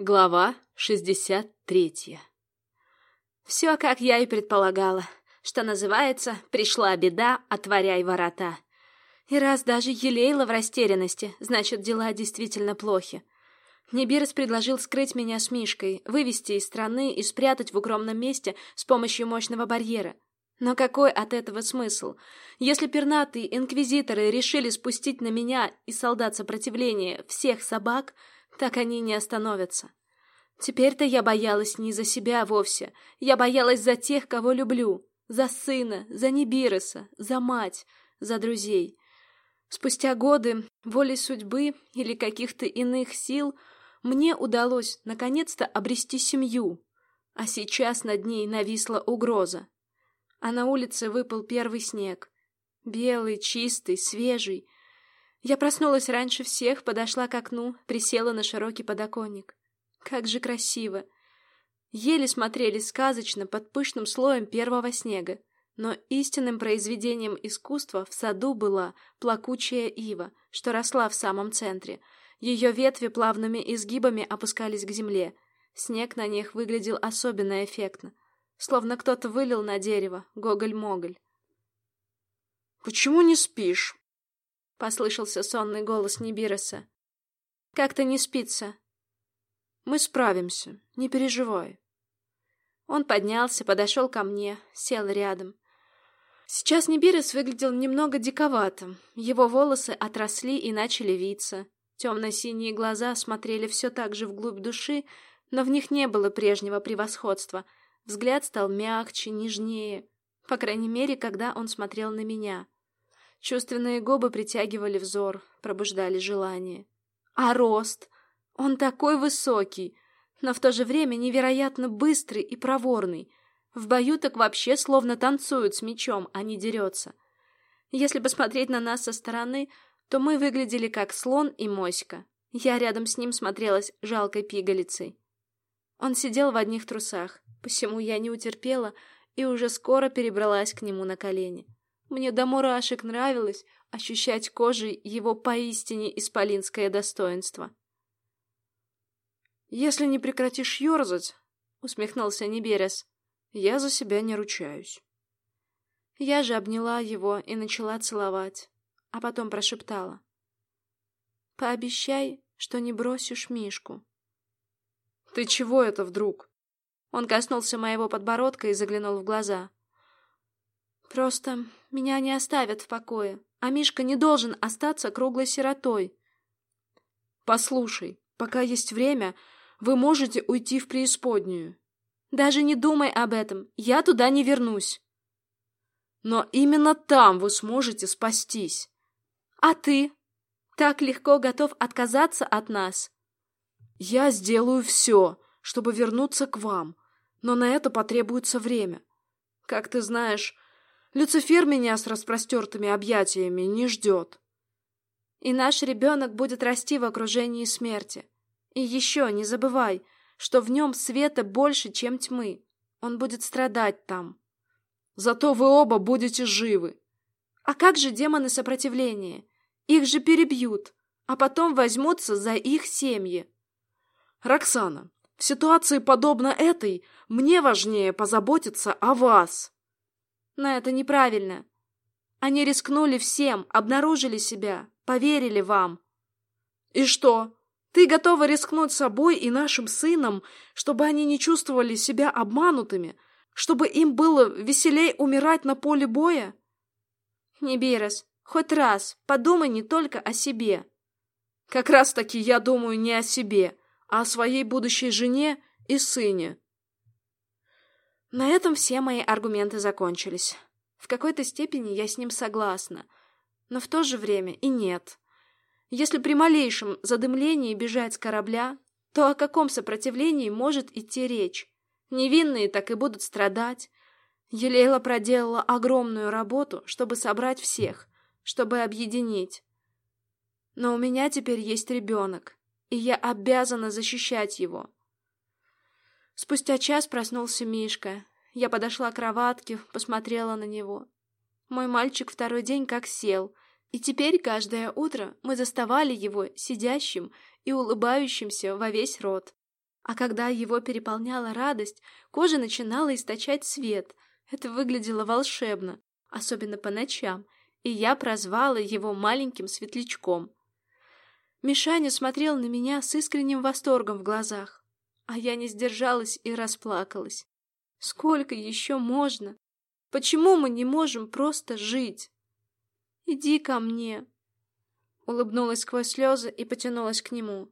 Глава 63 Все, как я и предполагала, что называется «пришла беда, отворяй ворота». И раз даже елейла в растерянности, значит, дела действительно плохи. Небирс предложил скрыть меня с Мишкой, вывести из страны и спрятать в укромном месте с помощью мощного барьера. Но какой от этого смысл? Если пернатые инквизиторы решили спустить на меня и солдат сопротивления всех собак — так они не остановятся. Теперь-то я боялась не за себя вовсе. Я боялась за тех, кого люблю. За сына, за Нибироса, за мать, за друзей. Спустя годы, волей судьбы или каких-то иных сил, мне удалось наконец-то обрести семью. А сейчас над ней нависла угроза. А на улице выпал первый снег. Белый, чистый, свежий — я проснулась раньше всех, подошла к окну, присела на широкий подоконник. Как же красиво! Еле смотрелись сказочно под пышным слоем первого снега. Но истинным произведением искусства в саду была плакучая ива, что росла в самом центре. Ее ветви плавными изгибами опускались к земле. Снег на них выглядел особенно эффектно. Словно кто-то вылил на дерево гоголь-моголь. «Почему не спишь?» — послышался сонный голос Нибироса. «Как-то не спится». «Мы справимся, не переживай». Он поднялся, подошел ко мне, сел рядом. Сейчас Нибирос выглядел немного диковато. Его волосы отросли и начали виться. Темно-синие глаза смотрели все так же вглубь души, но в них не было прежнего превосходства. Взгляд стал мягче, нежнее. По крайней мере, когда он смотрел на меня. Чувственные губы притягивали взор, пробуждали желание. А рост? Он такой высокий, но в то же время невероятно быстрый и проворный. В бою так вообще словно танцует с мечом, а не дерется. Если посмотреть на нас со стороны, то мы выглядели как слон и моська. Я рядом с ним смотрелась жалкой пигалицей. Он сидел в одних трусах, посему я не утерпела и уже скоро перебралась к нему на колени. Мне до мурашек нравилось ощущать кожей его поистине исполинское достоинство. «Если не прекратишь ерзать, — усмехнулся Неберес, — я за себя не ручаюсь». Я же обняла его и начала целовать, а потом прошептала. «Пообещай, что не бросишь Мишку». «Ты чего это вдруг?» Он коснулся моего подбородка и заглянул в глаза. Просто меня не оставят в покое, а Мишка не должен остаться круглой сиротой. Послушай, пока есть время, вы можете уйти в преисподнюю. Даже не думай об этом, я туда не вернусь. Но именно там вы сможете спастись. А ты? Так легко готов отказаться от нас? Я сделаю все, чтобы вернуться к вам, но на это потребуется время. Как ты знаешь, Люцифер меня с распростертыми объятиями не ждет. И наш ребенок будет расти в окружении смерти. И еще не забывай, что в нем света больше, чем тьмы. Он будет страдать там. Зато вы оба будете живы. А как же демоны сопротивления? Их же перебьют, а потом возьмутся за их семьи. Роксана, в ситуации подобно этой мне важнее позаботиться о вас. Но это неправильно. Они рискнули всем, обнаружили себя, поверили вам. И что? Ты готова рискнуть собой и нашим сыном, чтобы они не чувствовали себя обманутыми, чтобы им было веселей умирать на поле боя? Небирос, хоть раз подумай не только о себе. Как раз-таки я думаю не о себе, а о своей будущей жене и сыне. На этом все мои аргументы закончились. В какой-то степени я с ним согласна, но в то же время и нет. Если при малейшем задымлении бежать с корабля, то о каком сопротивлении может идти речь? Невинные так и будут страдать. Елейла проделала огромную работу, чтобы собрать всех, чтобы объединить. Но у меня теперь есть ребенок, и я обязана защищать его. Спустя час проснулся Мишка. Я подошла к кроватке, посмотрела на него. Мой мальчик второй день как сел, и теперь каждое утро мы заставали его сидящим и улыбающимся во весь рот. А когда его переполняла радость, кожа начинала источать свет. Это выглядело волшебно, особенно по ночам, и я прозвала его маленьким светлячком. Мишаня смотрел на меня с искренним восторгом в глазах, а я не сдержалась и расплакалась. Сколько еще можно? Почему мы не можем просто жить? Иди ко мне. Улыбнулась сквозь слезы и потянулась к нему.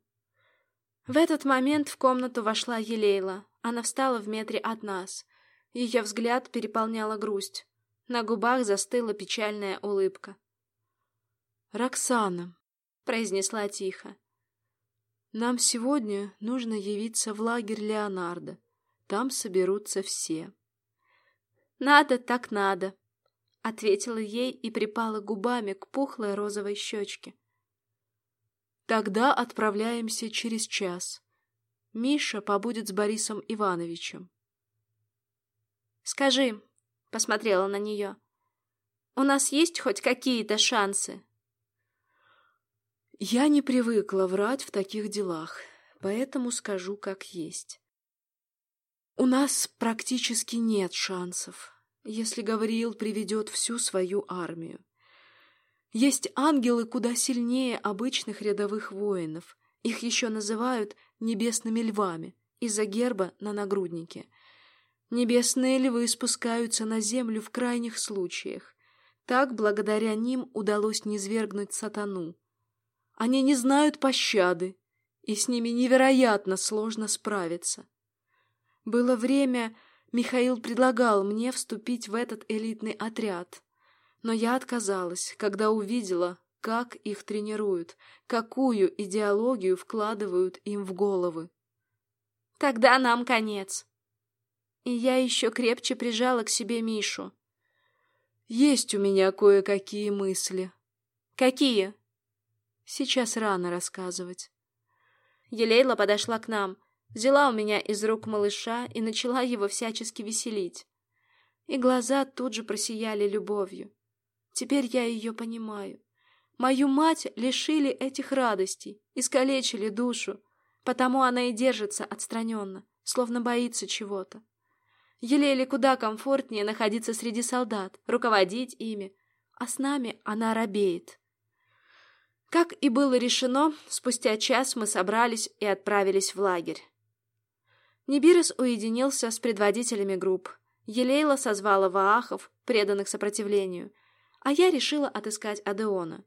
В этот момент в комнату вошла Елейла. Она встала в метре от нас. Ее взгляд переполняла грусть. На губах застыла печальная улыбка. «Роксана», — произнесла тихо, — «нам сегодня нужно явиться в лагерь Леонардо. Там соберутся все». «Надо так надо», — ответила ей и припала губами к пухлой розовой щечке. «Тогда отправляемся через час. Миша побудет с Борисом Ивановичем». «Скажи», — посмотрела на нее, — «у нас есть хоть какие-то шансы?» «Я не привыкла врать в таких делах, поэтому скажу как есть». У нас практически нет шансов, если Гавриил приведет всю свою армию. Есть ангелы куда сильнее обычных рядовых воинов. Их еще называют небесными львами из-за герба на нагруднике. Небесные львы спускаются на землю в крайних случаях. Так, благодаря ним, удалось низвергнуть сатану. Они не знают пощады, и с ними невероятно сложно справиться. Было время, Михаил предлагал мне вступить в этот элитный отряд. Но я отказалась, когда увидела, как их тренируют, какую идеологию вкладывают им в головы. Тогда нам конец. И я еще крепче прижала к себе Мишу. Есть у меня кое-какие мысли. Какие? Сейчас рано рассказывать. Елейла подошла к нам взяла у меня из рук малыша и начала его всячески веселить. И глаза тут же просияли любовью. Теперь я ее понимаю. Мою мать лишили этих радостей, искалечили душу, потому она и держится отстраненно, словно боится чего-то. Елеле куда комфортнее находиться среди солдат, руководить ими, а с нами она робеет. Как и было решено, спустя час мы собрались и отправились в лагерь. Нибирос уединился с предводителями групп. Елейла созвала ваахов, преданных сопротивлению, а я решила отыскать Адеона.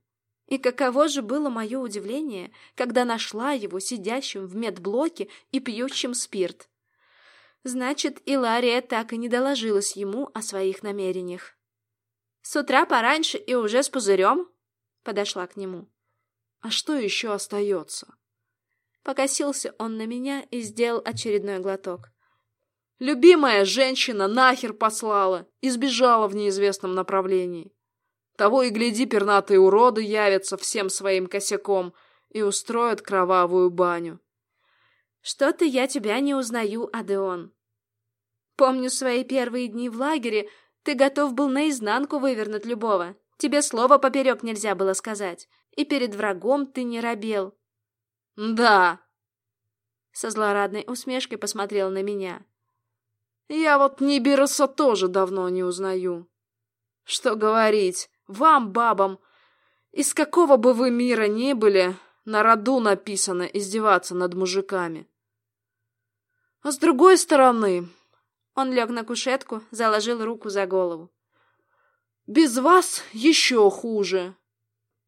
И каково же было мое удивление, когда нашла его сидящим в медблоке и пьющим спирт. Значит, Илария так и не доложилась ему о своих намерениях. «С утра пораньше и уже с пузырем?» Подошла к нему. «А что еще остается?» Покосился он на меня и сделал очередной глоток. Любимая женщина нахер послала и сбежала в неизвестном направлении. Того и гляди, пернатые уроды явятся всем своим косяком и устроят кровавую баню. Что-то я тебя не узнаю, Адеон. Помню свои первые дни в лагере, ты готов был наизнанку вывернуть любого. Тебе слова поперек нельзя было сказать. И перед врагом ты не робел. «Да!» Со злорадной усмешкой посмотрел на меня. «Я вот Нибироса тоже давно не узнаю. Что говорить, вам, бабам, из какого бы вы мира ни были, на роду написано издеваться над мужиками. А с другой стороны...» Он лег на кушетку, заложил руку за голову. «Без вас еще хуже.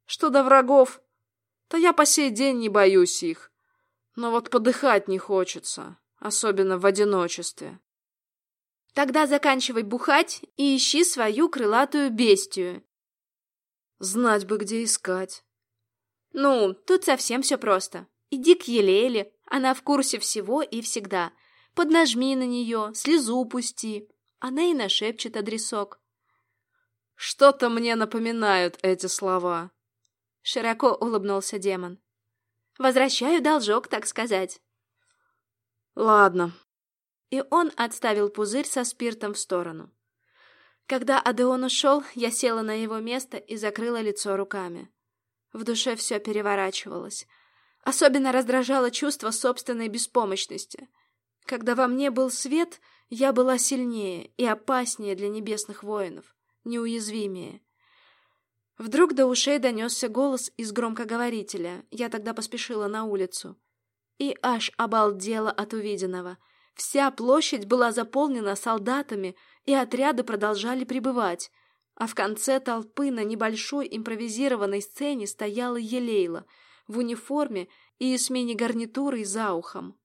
Что до врагов, то я по сей день не боюсь их. Но вот подыхать не хочется, особенно в одиночестве. Тогда заканчивай бухать и ищи свою крылатую бестию. Знать бы, где искать. Ну, тут совсем все просто. Иди к Елеле, она в курсе всего и всегда. Поднажми на нее, слезу пусти. Она и нашепчет адресок. Что-то мне напоминают эти слова. Широко улыбнулся демон. Возвращаю должок, так сказать. Ладно. И он отставил пузырь со спиртом в сторону. Когда Адеон ушел, я села на его место и закрыла лицо руками. В душе все переворачивалось. Особенно раздражало чувство собственной беспомощности. Когда во мне был свет, я была сильнее и опаснее для небесных воинов, неуязвимее. Вдруг до ушей донесся голос из громкоговорителя. Я тогда поспешила на улицу. И аж обалдела от увиденного. Вся площадь была заполнена солдатами, и отряды продолжали прибывать. А в конце толпы на небольшой импровизированной сцене стояла Елейла в униформе и смене гарнитуры за ухом.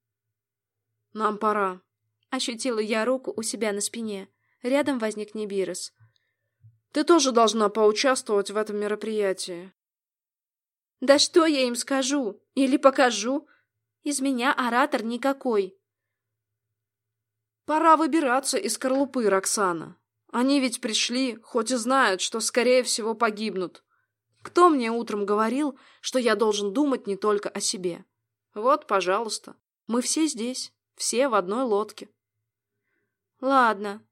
«Нам пора», — ощутила я руку у себя на спине. Рядом возник Небирос. Ты тоже должна поучаствовать в этом мероприятии. Да что я им скажу? Или покажу? Из меня оратор никакой. Пора выбираться из скорлупы, Роксана. Они ведь пришли, хоть и знают, что, скорее всего, погибнут. Кто мне утром говорил, что я должен думать не только о себе? Вот, пожалуйста, мы все здесь, все в одной лодке. Ладно.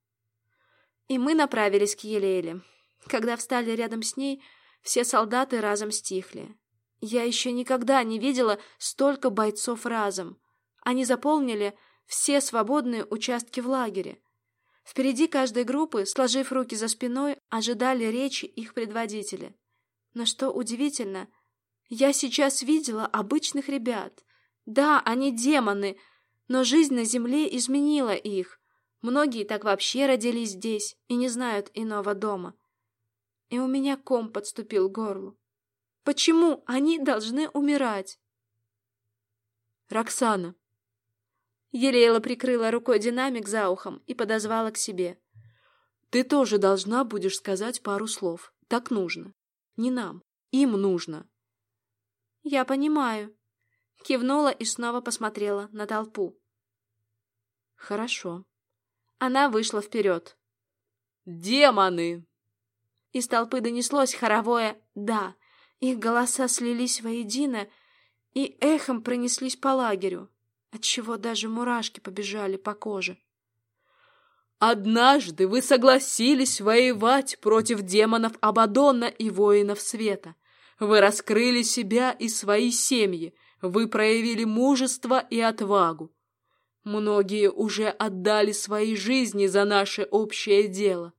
И мы направились к Елейле. Когда встали рядом с ней, все солдаты разом стихли. Я еще никогда не видела столько бойцов разом. Они заполнили все свободные участки в лагере. Впереди каждой группы, сложив руки за спиной, ожидали речи их предводителя. Но что удивительно, я сейчас видела обычных ребят. Да, они демоны, но жизнь на земле изменила их. Многие так вообще родились здесь и не знают иного дома и у меня ком подступил к горлу. Почему они должны умирать? Роксана. Елейла прикрыла рукой динамик за ухом и подозвала к себе. Ты тоже должна будешь сказать пару слов. Так нужно. Не нам. Им нужно. Я понимаю. Кивнула и снова посмотрела на толпу. Хорошо. Она вышла вперед. «Демоны!» Из толпы донеслось хоровое «да». Их голоса слились воедино и эхом пронеслись по лагерю, отчего даже мурашки побежали по коже. «Однажды вы согласились воевать против демонов Абадона и воинов света. Вы раскрыли себя и свои семьи, вы проявили мужество и отвагу. Многие уже отдали свои жизни за наше общее дело.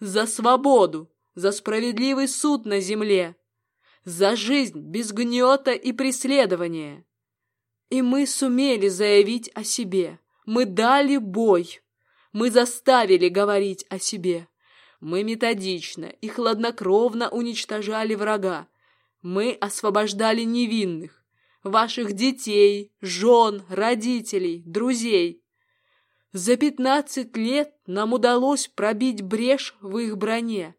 За свободу, за справедливый суд на земле, за жизнь без гнета и преследования. И мы сумели заявить о себе. Мы дали бой. Мы заставили говорить о себе. Мы методично и хладнокровно уничтожали врага. Мы освобождали невинных, ваших детей, жен, родителей, друзей. За пятнадцать лет нам удалось пробить брешь в их броне.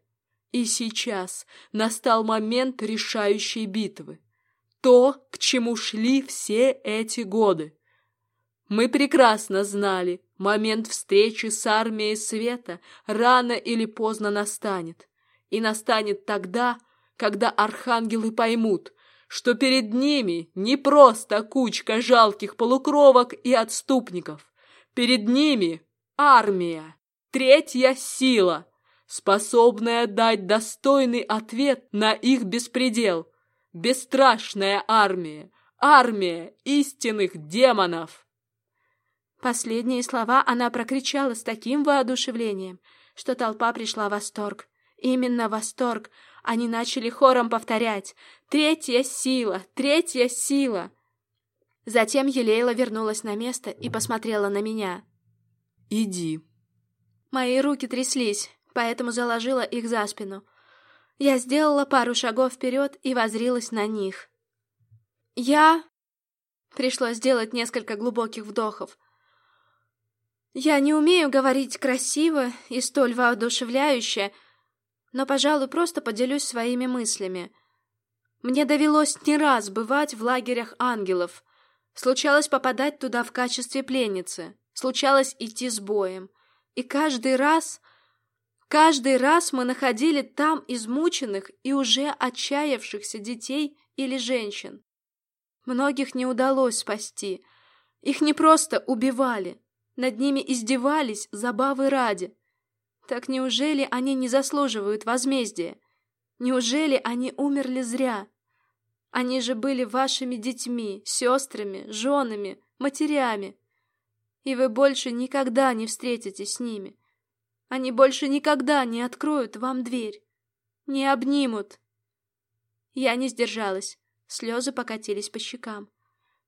И сейчас настал момент решающей битвы. То, к чему шли все эти годы. Мы прекрасно знали, момент встречи с армией света рано или поздно настанет. И настанет тогда, когда архангелы поймут, что перед ними не просто кучка жалких полукровок и отступников. Перед ними армия, третья сила — способная дать достойный ответ на их беспредел. Бесстрашная армия, армия истинных демонов. Последние слова она прокричала с таким воодушевлением, что толпа пришла в восторг. Именно восторг. Они начали хором повторять «Третья сила! Третья сила!» Затем Елейла вернулась на место и посмотрела на меня. «Иди». Мои руки тряслись поэтому заложила их за спину. Я сделала пару шагов вперед и возрилась на них. Я... Пришлось сделать несколько глубоких вдохов. Я не умею говорить красиво и столь воодушевляюще, но, пожалуй, просто поделюсь своими мыслями. Мне довелось не раз бывать в лагерях ангелов. Случалось попадать туда в качестве пленницы. Случалось идти с боем. И каждый раз Каждый раз мы находили там измученных и уже отчаявшихся детей или женщин. Многих не удалось спасти. Их не просто убивали, над ними издевались забавы ради. Так неужели они не заслуживают возмездия? Неужели они умерли зря? Они же были вашими детьми, сестрами, женами, матерями. И вы больше никогда не встретитесь с ними. Они больше никогда не откроют вам дверь, не обнимут. Я не сдержалась, слезы покатились по щекам.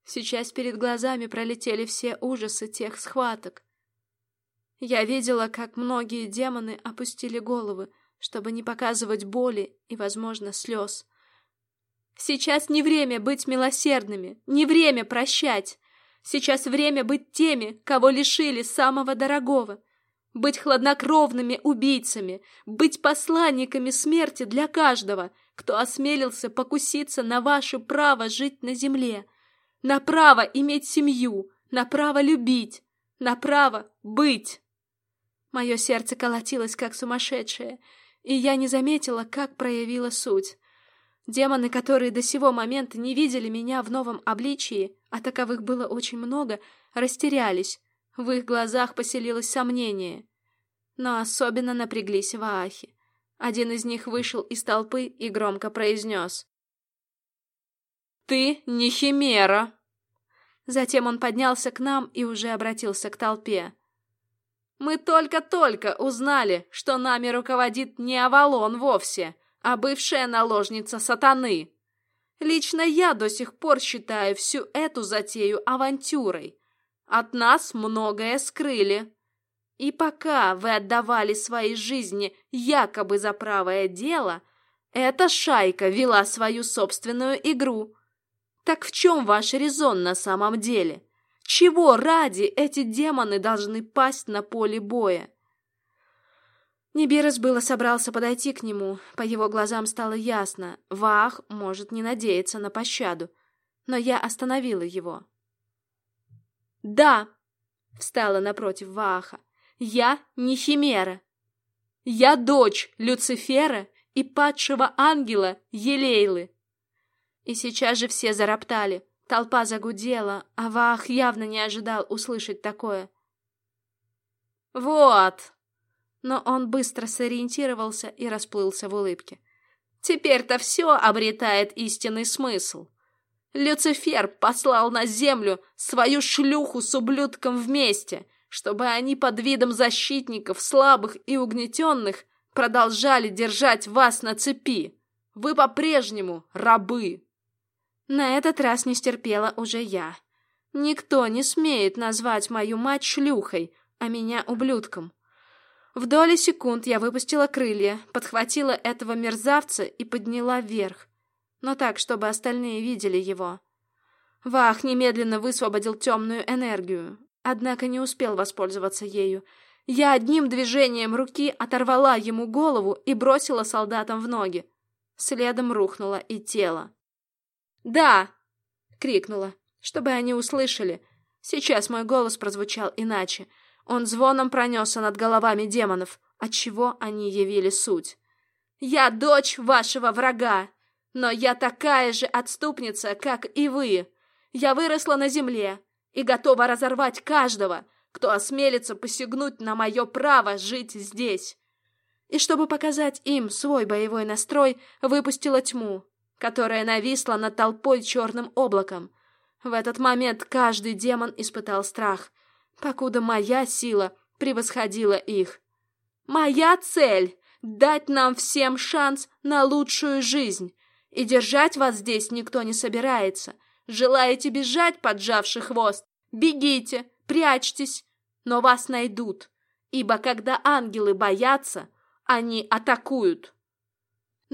Сейчас перед глазами пролетели все ужасы тех схваток. Я видела, как многие демоны опустили головы, чтобы не показывать боли и, возможно, слез. Сейчас не время быть милосердными, не время прощать. Сейчас время быть теми, кого лишили самого дорогого — быть хладнокровными убийцами, быть посланниками смерти для каждого, кто осмелился покуситься на ваше право жить на земле, на право иметь семью, на право любить, на право быть. Мое сердце колотилось, как сумасшедшее, и я не заметила, как проявила суть. Демоны, которые до сего момента не видели меня в новом обличии, а таковых было очень много, растерялись, в их глазах поселилось сомнение. Но особенно напряглись ваахи. Один из них вышел из толпы и громко произнес. «Ты не химера!» Затем он поднялся к нам и уже обратился к толпе. «Мы только-только узнали, что нами руководит не Авалон вовсе, а бывшая наложница сатаны. Лично я до сих пор считаю всю эту затею авантюрой. От нас многое скрыли. И пока вы отдавали свои жизни якобы за правое дело, эта шайка вела свою собственную игру. Так в чем ваш резон на самом деле? Чего ради эти демоны должны пасть на поле боя? Нибирос было собрался подойти к нему, по его глазам стало ясно, Вах может не надеяться на пощаду, но я остановила его. «Да!» — встала напротив Вааха. «Я не Химера. Я дочь Люцифера и падшего ангела Елейлы». И сейчас же все зароптали. Толпа загудела, а Ваах явно не ожидал услышать такое. «Вот!» Но он быстро сориентировался и расплылся в улыбке. «Теперь-то все обретает истинный смысл. Люцифер послал на землю свою шлюху с ублюдком вместе, чтобы они под видом защитников слабых и угнетенных продолжали держать вас на цепи. Вы по-прежнему рабы. На этот раз не стерпела уже я. Никто не смеет назвать мою мать шлюхой, а меня ублюдком. В доли секунд я выпустила крылья, подхватила этого мерзавца и подняла вверх но так, чтобы остальные видели его. Вах немедленно высвободил темную энергию, однако не успел воспользоваться ею. Я одним движением руки оторвала ему голову и бросила солдатам в ноги. Следом рухнуло и тело. «Да!» — крикнула, чтобы они услышали. Сейчас мой голос прозвучал иначе. Он звоном пронесся над головами демонов, отчего они явили суть. «Я дочь вашего врага! Но я такая же отступница, как и вы. Я выросла на земле и готова разорвать каждого, кто осмелится посягнуть на мое право жить здесь. И чтобы показать им свой боевой настрой, выпустила тьму, которая нависла над толпой черным облаком. В этот момент каждый демон испытал страх, покуда моя сила превосходила их. Моя цель — дать нам всем шанс на лучшую жизнь, и держать вас здесь никто не собирается. Желаете бежать, поджавший хвост? Бегите, прячьтесь, но вас найдут. Ибо когда ангелы боятся, они атакуют.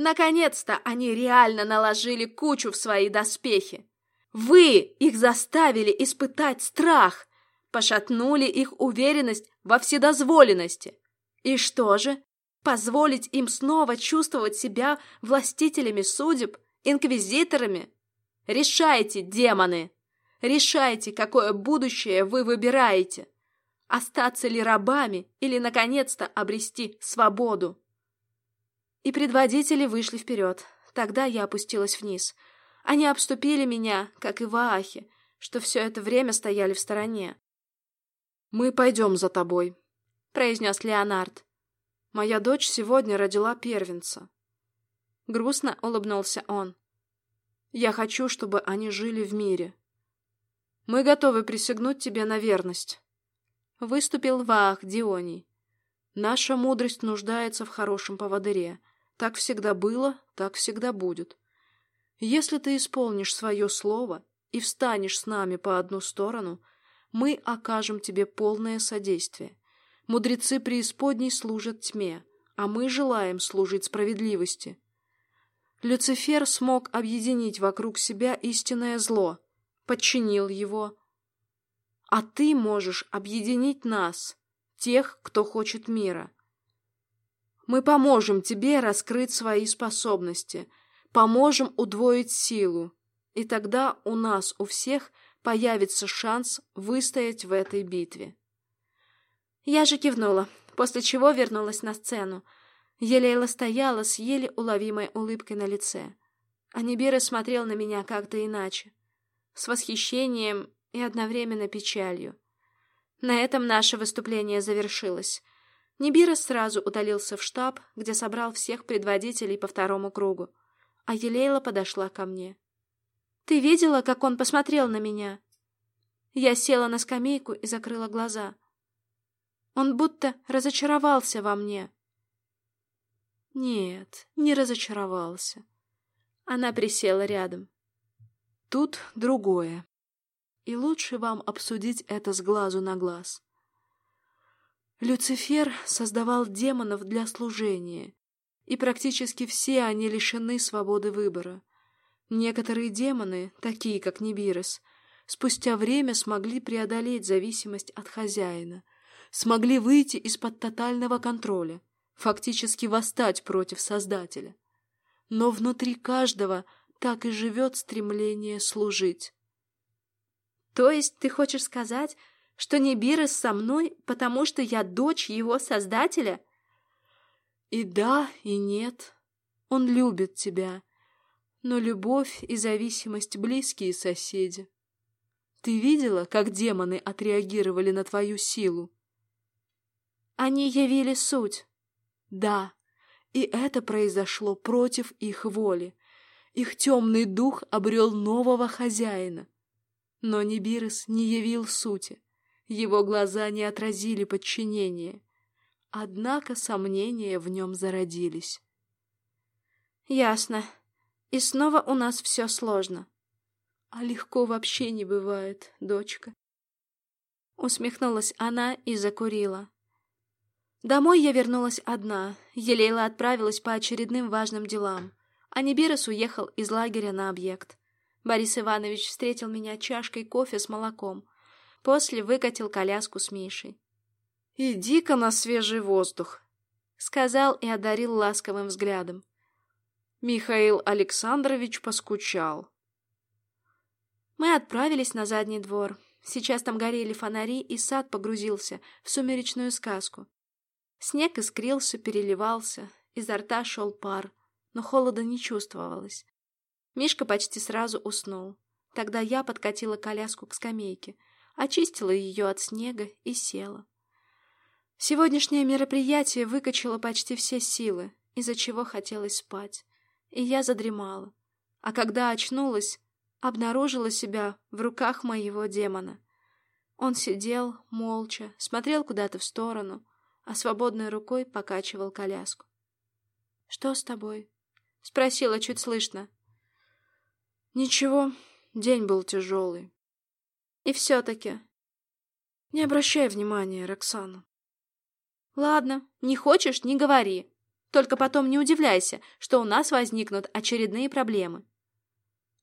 Наконец-то они реально наложили кучу в свои доспехи. Вы их заставили испытать страх, пошатнули их уверенность во вседозволенности. И что же? Позволить им снова чувствовать себя властителями судеб, инквизиторами? Решайте, демоны! Решайте, какое будущее вы выбираете. Остаться ли рабами или, наконец-то, обрести свободу? И предводители вышли вперед. Тогда я опустилась вниз. Они обступили меня, как и ваахи, что все это время стояли в стороне. «Мы пойдем за тобой», — произнес Леонард. Моя дочь сегодня родила первенца. Грустно улыбнулся он. Я хочу, чтобы они жили в мире. Мы готовы присягнуть тебе на верность. Выступил Ваах Дионий. Наша мудрость нуждается в хорошем поводыре. Так всегда было, так всегда будет. Если ты исполнишь свое слово и встанешь с нами по одну сторону, мы окажем тебе полное содействие. Мудрецы преисподней служат тьме, а мы желаем служить справедливости. Люцифер смог объединить вокруг себя истинное зло, подчинил его. А ты можешь объединить нас, тех, кто хочет мира. Мы поможем тебе раскрыть свои способности, поможем удвоить силу, и тогда у нас, у всех, появится шанс выстоять в этой битве. Я же кивнула, после чего вернулась на сцену, Елейла стояла с еле уловимой улыбкой на лице. А Нибира смотрел на меня как-то иначе, с восхищением и одновременно печалью. На этом наше выступление завершилось. Нибира сразу удалился в штаб, где собрал всех предводителей по второму кругу, а Елейла подошла ко мне. «Ты видела, как он посмотрел на меня?» Я села на скамейку и закрыла глаза. Он будто разочаровался во мне. Нет, не разочаровался. Она присела рядом. Тут другое. И лучше вам обсудить это с глазу на глаз. Люцифер создавал демонов для служения, и практически все они лишены свободы выбора. Некоторые демоны, такие как Нибирос, спустя время смогли преодолеть зависимость от хозяина, смогли выйти из-под тотального контроля фактически восстать против Создателя. Но внутри каждого так и живет стремление служить. То есть ты хочешь сказать, что Нибирос со мной, потому что я дочь его Создателя? И да, и нет. Он любит тебя. Но любовь и зависимость близкие соседи. Ты видела, как демоны отреагировали на твою силу? Они явили суть. Да, и это произошло против их воли. Их темный дух обрел нового хозяина. Но Нибирос не явил сути. Его глаза не отразили подчинение. Однако сомнения в нем зародились. «Ясно. И снова у нас все сложно». «А легко вообще не бывает, дочка». Усмехнулась она и закурила. Домой я вернулась одна. Елейла отправилась по очередным важным делам. А Нибирос уехал из лагеря на объект. Борис Иванович встретил меня чашкой кофе с молоком. После выкатил коляску с Мишей. «Иди-ка на свежий воздух», — сказал и одарил ласковым взглядом. Михаил Александрович поскучал. Мы отправились на задний двор. Сейчас там горели фонари, и сад погрузился в сумеречную сказку. Снег искрился, переливался, изо рта шел пар, но холода не чувствовалось. Мишка почти сразу уснул. Тогда я подкатила коляску к скамейке, очистила ее от снега и села. Сегодняшнее мероприятие выкачало почти все силы, из-за чего хотелось спать, и я задремала. А когда очнулась, обнаружила себя в руках моего демона. Он сидел, молча, смотрел куда-то в сторону, а свободной рукой покачивал коляску. «Что с тобой?» — спросила чуть слышно. «Ничего, день был тяжелый». «И все-таки...» «Не обращай внимания, Роксана». «Ладно, не хочешь — не говори. Только потом не удивляйся, что у нас возникнут очередные проблемы».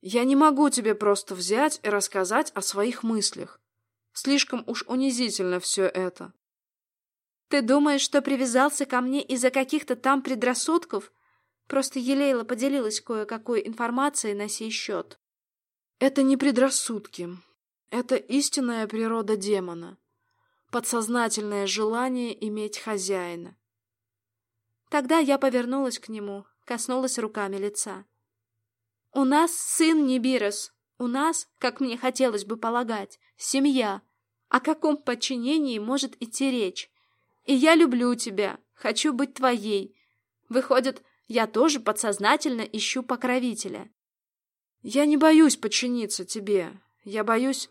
«Я не могу тебе просто взять и рассказать о своих мыслях. Слишком уж унизительно все это. Ты думаешь, что привязался ко мне из-за каких-то там предрассудков? Просто Елейла поделилась кое-какой информацией на сей счет. Это не предрассудки. Это истинная природа демона. Подсознательное желание иметь хозяина. Тогда я повернулась к нему, коснулась руками лица. У нас сын Нибирос. У нас, как мне хотелось бы полагать, семья. О каком подчинении может идти речь? И я люблю тебя, хочу быть твоей. Выходит, я тоже подсознательно ищу покровителя. Я не боюсь подчиниться тебе. Я боюсь...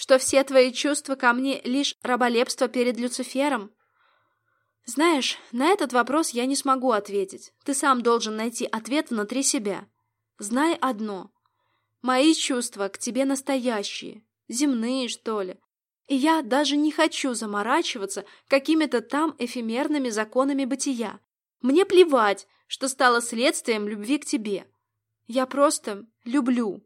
Что все твои чувства ко мне лишь раболепство перед Люцифером? Знаешь, на этот вопрос я не смогу ответить. Ты сам должен найти ответ внутри себя. Знай одно. Мои чувства к тебе настоящие, земные, что ли. И я даже не хочу заморачиваться какими-то там эфемерными законами бытия. Мне плевать, что стало следствием любви к тебе. Я просто люблю.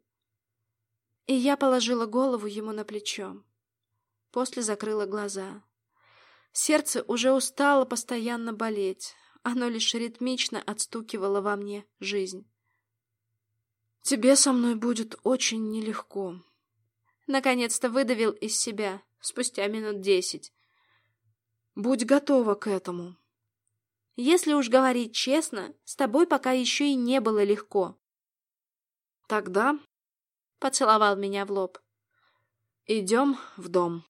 И я положила голову ему на плечо. После закрыла глаза. Сердце уже устало постоянно болеть. Оно лишь ритмично отстукивало во мне жизнь. «Тебе со мной будет очень нелегко», Наконец-то выдавил из себя, спустя минут десять. «Будь готова к этому». «Если уж говорить честно, с тобой пока еще и не было легко». «Тогда...» — поцеловал меня в лоб. «Идем в дом».